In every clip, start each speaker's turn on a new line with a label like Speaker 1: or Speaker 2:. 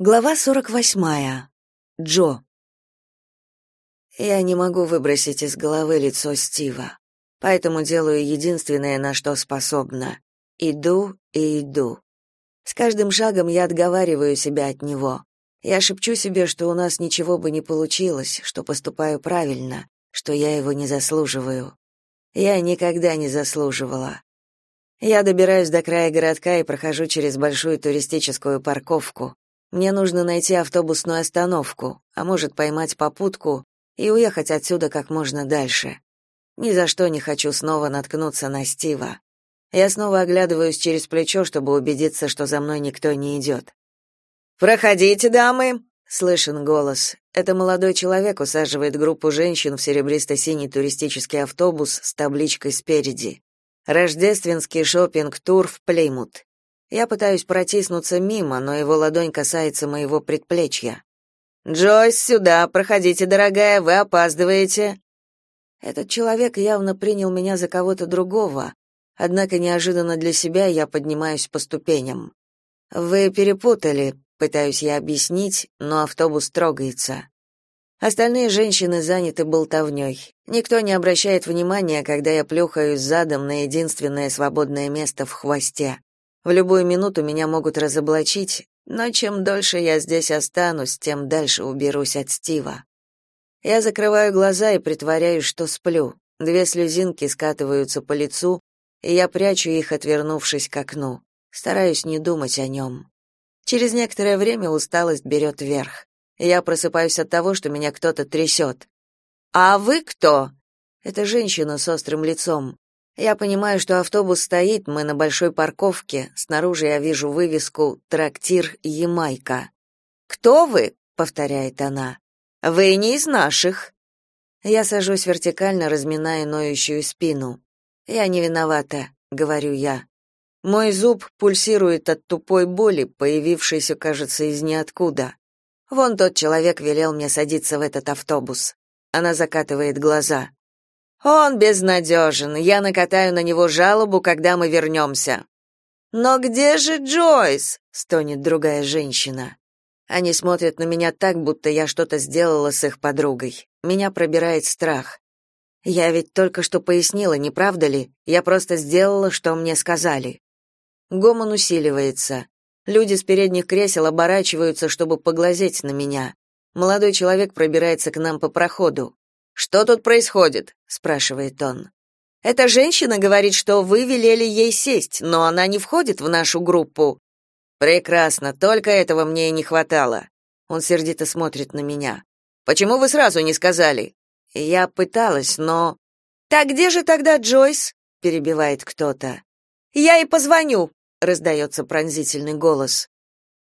Speaker 1: Глава 48. Джо. Я не могу выбросить из головы лицо Стива, поэтому делаю единственное, на что способна. Иду и иду. С каждым шагом я отговариваю себя от него. Я шепчу себе, что у нас ничего бы не получилось, что поступаю правильно, что я его не заслуживаю. Я никогда не заслуживала. Я добираюсь до края городка и прохожу через большую туристическую парковку, мне нужно найти автобусную остановку, а может поймать попутку и уехать отсюда как можно дальше. Ни за что не хочу снова наткнуться на Стива. Я снова оглядываюсь через плечо, чтобы убедиться, что за мной никто не идет. «Проходите, дамы!» — слышен голос. Это молодой человек усаживает группу женщин в серебристо-синий туристический автобус с табличкой спереди. Рождественский шопинг-тур в Плеймут. Я пытаюсь протиснуться мимо, но его ладонь касается моего предплечья. «Джойс, сюда, проходите, дорогая, вы опаздываете». Этот человек явно принял меня за кого-то другого, однако неожиданно для себя я поднимаюсь по ступеням. «Вы перепутали», — пытаюсь я объяснить, но автобус трогается. Остальные женщины заняты болтовней. Никто не обращает внимания, когда я плюхаюсь задом на единственное свободное место в хвосте. В любую минуту меня могут разоблачить, но чем дольше я здесь останусь, тем дальше уберусь от Стива. Я закрываю глаза и притворяюсь, что сплю. Две слезинки скатываются по лицу, и я прячу их, отвернувшись к окну. Стараюсь не думать о нем. Через некоторое время усталость берет верх. Я просыпаюсь от того, что меня кто-то трясет. «А вы кто?» Это женщина с острым лицом. Я понимаю, что автобус стоит, мы на большой парковке. Снаружи я вижу вывеску «Трактир Ямайка». «Кто вы?» — повторяет она. «Вы не из наших». Я сажусь вертикально, разминая ноющую спину. «Я не виновата», — говорю я. Мой зуб пульсирует от тупой боли, появившейся, кажется, из ниоткуда. Вон тот человек велел мне садиться в этот автобус. Она закатывает глаза. Он безнадежен. Я накатаю на него жалобу, когда мы вернемся». «Но где же Джойс?» — стонет другая женщина. Они смотрят на меня так, будто я что-то сделала с их подругой. Меня пробирает страх. Я ведь только что пояснила, не правда ли? Я просто сделала, что мне сказали. Гомон усиливается. Люди с передних кресел оборачиваются, чтобы поглазеть на меня. Молодой человек пробирается к нам по проходу. Что тут происходит? спрашивает он. Эта женщина говорит, что вы велели ей сесть, но она не входит в нашу группу. Прекрасно, только этого мне и не хватало. Он сердито смотрит на меня. Почему вы сразу не сказали? Я пыталась, но Так где же тогда Джойс? перебивает кто-то. Я и позвоню, раздается пронзительный голос.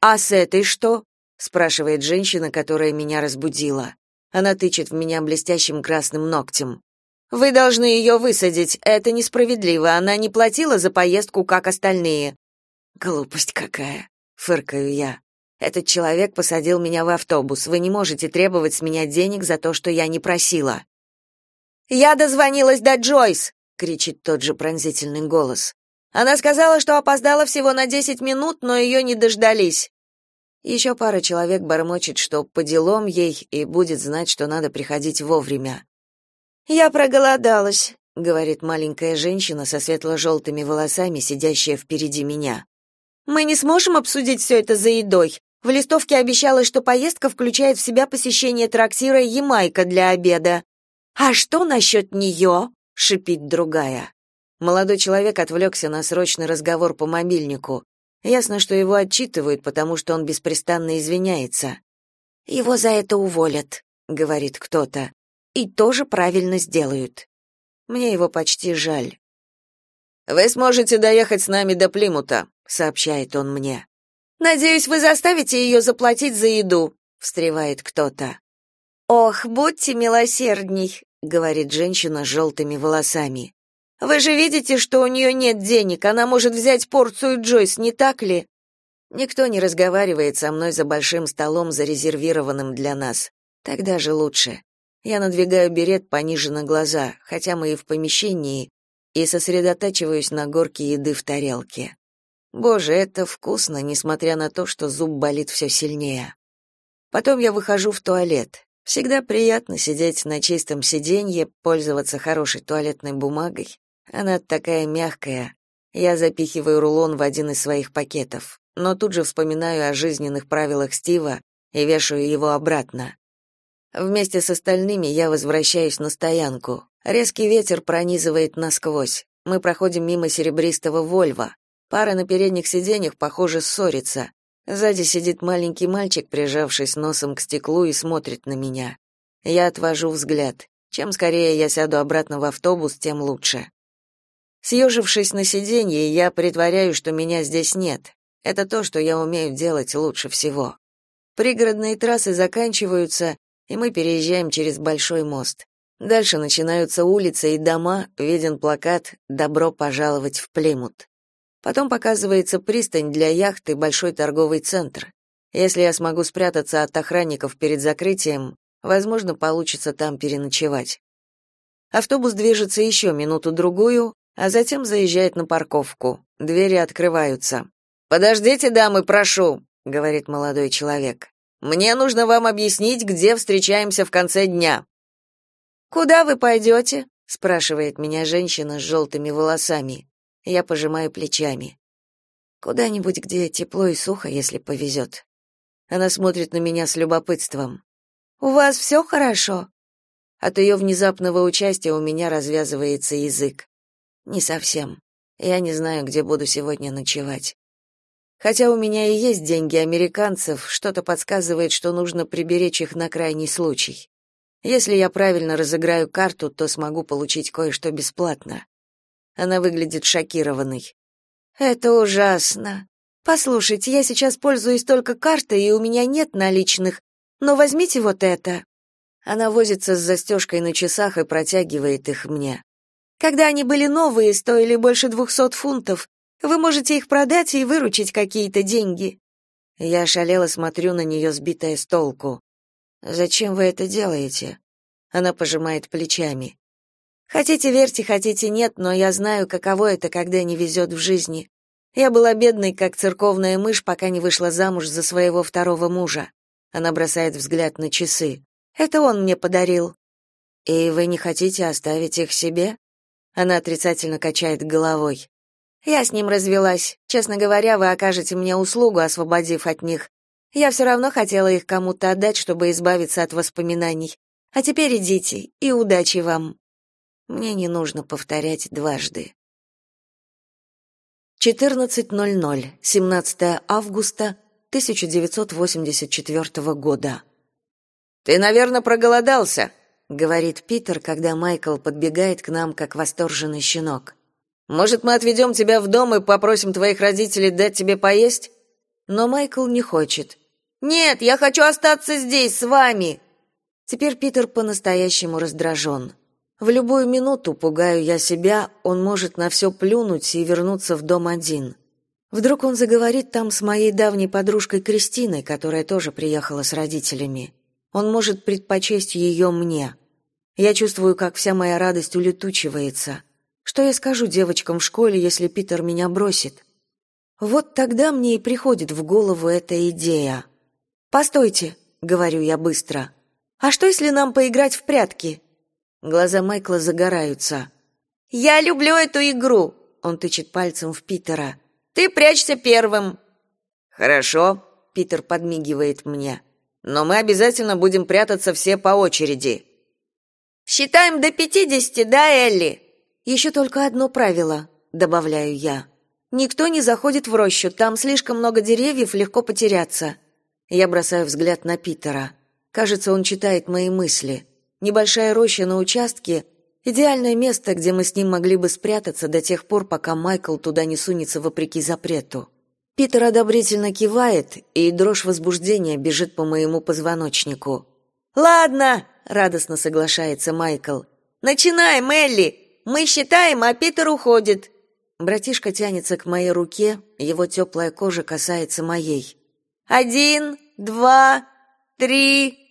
Speaker 1: А с этой что? спрашивает женщина, которая меня разбудила. Она тычет в меня блестящим красным ногтем. Вы должны ее высадить. Это несправедливо. Она не платила за поездку, как остальные. Глупость какая, фыркаю я. Этот человек посадил меня в автобус. Вы не можете требовать с меня денег за то, что я не просила. Я дозвонилась до Джойс, кричит тот же пронзительный голос. Она сказала, что опоздала всего на десять минут, но ее не дождались. Еще пара человек бормочет, что по делам ей и будет знать, что надо приходить вовремя. «Я проголодалась», — говорит маленькая женщина со светло-желтыми волосами, сидящая впереди меня. «Мы не сможем обсудить все это за едой. В листовке обещалось, что поездка включает в себя посещение трактира «Ямайка» для обеда». «А что насчет нее?» — шипит другая. Молодой человек отвлекся на срочный разговор по мобильнику. Ясно, что его отчитывают, потому что он беспрестанно извиняется. Его за это уволят, говорит кто-то. И тоже правильно сделают. Мне его почти жаль. Вы сможете доехать с нами до Плимута, сообщает он мне. Надеюсь, вы заставите ее заплатить за еду, встревает кто-то. Ох, будьте милосердней, говорит женщина с желтыми волосами. Вы же видите, что у нее нет денег, она может взять порцию Джойс, не так ли? Никто не разговаривает со мной за большим столом, зарезервированным для нас. Тогда же лучше. Я надвигаю берет пониже на глаза, хотя мы и в помещении, и сосредотачиваюсь на горке еды в тарелке. Боже, это вкусно, несмотря на то, что зуб болит все сильнее. Потом я выхожу в туалет. Всегда приятно сидеть на чистом сиденье, пользоваться хорошей туалетной бумагой. Она такая мягкая. Я запихиваю рулон в один из своих пакетов, но тут же вспоминаю о жизненных правилах Стива и вешаю его обратно. Вместе с остальными я возвращаюсь на стоянку. Резкий ветер пронизывает насквозь. Мы проходим мимо серебристого Вольва. Пара на передних сиденьях, похоже, ссорится. Сзади сидит маленький мальчик, прижавшись носом к стеклу и смотрит на меня. Я отвожу взгляд. Чем скорее я сяду обратно в автобус, тем лучше. Съежившись на сиденье, я притворяю, что меня здесь нет. Это то, что я умею делать лучше всего. Пригородные трассы заканчиваются, и мы переезжаем через большой мост. Дальше начинаются улицы и дома, виден плакат «Добро пожаловать в Плимут». Потом показывается пристань для яхт и большой торговый центр. Если я смогу спрятаться от охранников перед закрытием, возможно, получится там переночевать. Автобус движется еще минуту-другую, а затем заезжает на парковку. Двери открываются. «Подождите, дамы, прошу», — говорит молодой человек. «Мне нужно вам объяснить, где встречаемся в конце дня». «Куда вы пойдете?» — спрашивает меня женщина с желтыми волосами. Я пожимаю плечами. Куда-нибудь, где тепло и сухо, если повезет. Она смотрит на меня с любопытством. У вас все хорошо? От ее внезапного участия у меня развязывается язык. Не совсем. Я не знаю, где буду сегодня ночевать. Хотя у меня и есть деньги американцев, что-то подсказывает, что нужно приберечь их на крайний случай. Если я правильно разыграю карту, то смогу получить кое-что бесплатно. Она выглядит шокированной. Это ужасно. Послушайте, я сейчас пользуюсь только картой, и у меня нет наличных. Но возьмите вот это. Она возится с застежкой на часах и протягивает их мне. Когда они были новые, стоили больше двухсот фунтов. Вы можете их продать и выручить какие-то деньги. Я ошалело смотрю на нее, сбитая с толку. Зачем вы это делаете? Она пожимает плечами. Хотите верьте, хотите нет, но я знаю, каково это, когда не везет в жизни. Я была бедной, как церковная мышь, пока не вышла замуж за своего второго мужа. Она бросает взгляд на часы. Это он мне подарил. И вы не хотите оставить их себе? Она отрицательно качает головой. Я с ним развелась. Честно говоря, вы окажете мне услугу, освободив от них. Я все равно хотела их кому-то отдать, чтобы избавиться от воспоминаний. А теперь идите, и удачи вам. Мне не нужно повторять дважды. 14.00, 17 августа 1984 года. «Ты, наверное, проголодался», — говорит Питер, когда Майкл подбегает к нам, как восторженный щенок. «Может, мы отведем тебя в дом и попросим твоих родителей дать тебе поесть?» Но Майкл не хочет. «Нет, я хочу остаться здесь, с вами!» Теперь Питер по-настоящему раздражен. В любую минуту, пугаю я себя, он может на все плюнуть и вернуться в дом один. Вдруг он заговорит там с моей давней подружкой Кристиной, которая тоже приехала с родителями. Он может предпочесть ее мне. Я чувствую, как вся моя радость улетучивается. Что я скажу девочкам в школе, если Питер меня бросит? Вот тогда мне и приходит в голову эта идея. «Постойте», — говорю я быстро. «А что, если нам поиграть в прятки?» Глаза Майкла загораются. «Я люблю эту игру!» Он тычет пальцем в Питера. «Ты прячься первым!» «Хорошо», — Питер подмигивает мне. «Но мы обязательно будем прятаться все по очереди». «Считаем до пятидесяти, да, Элли?» «Еще только одно правило», — добавляю я. «Никто не заходит в рощу, там слишком много деревьев, легко потеряться». Я бросаю взгляд на Питера. Кажется, он читает мои мысли. Небольшая роща на участке — идеальное место, где мы с ним могли бы спрятаться до тех пор, пока Майкл туда не сунется вопреки запрету. Питер одобрительно кивает, и дрожь возбуждения бежит по моему позвоночнику. «Ладно», — радостно соглашается Майкл. «Начинаем, Элли! Мы считаем, а Питер уходит». Братишка тянется к моей руке, его теплая кожа касается моей. «Один, два, три...»